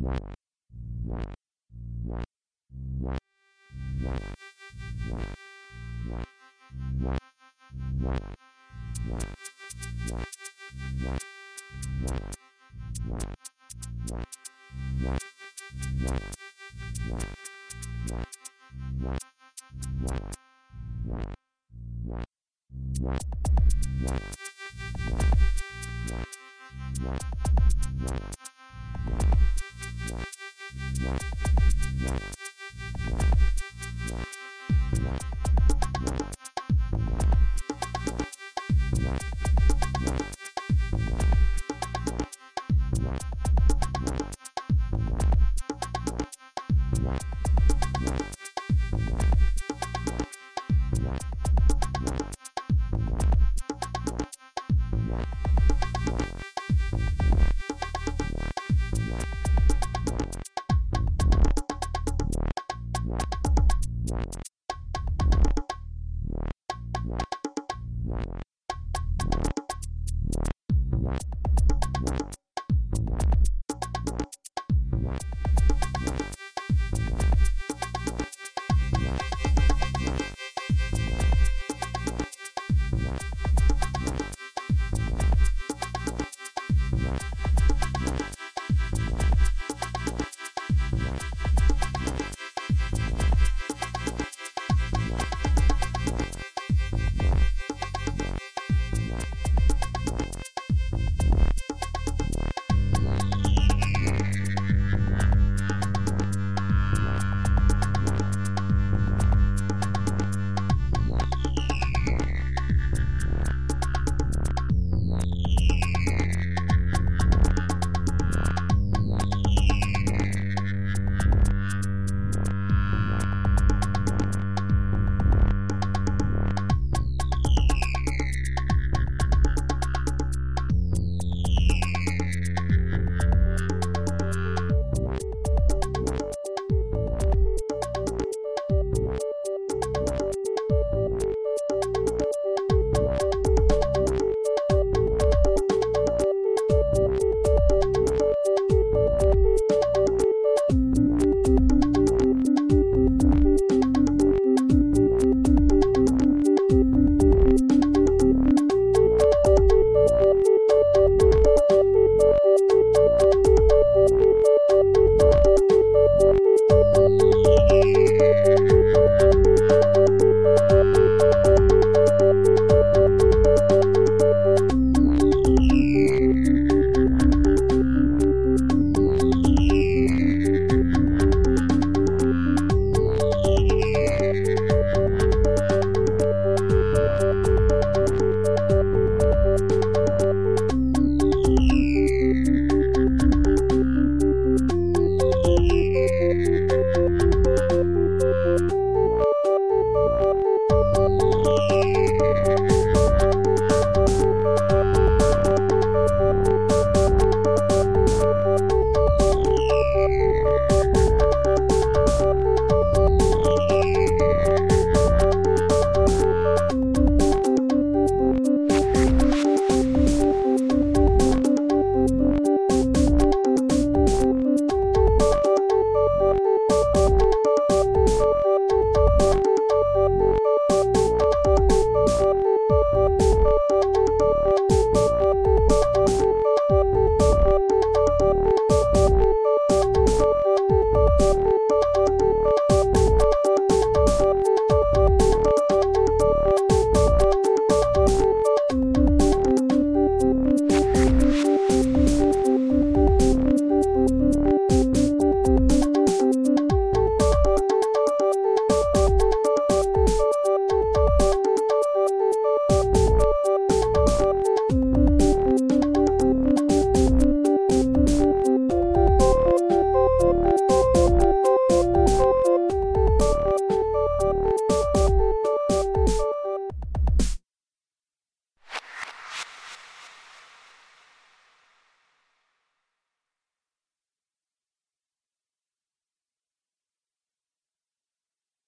Wow. What?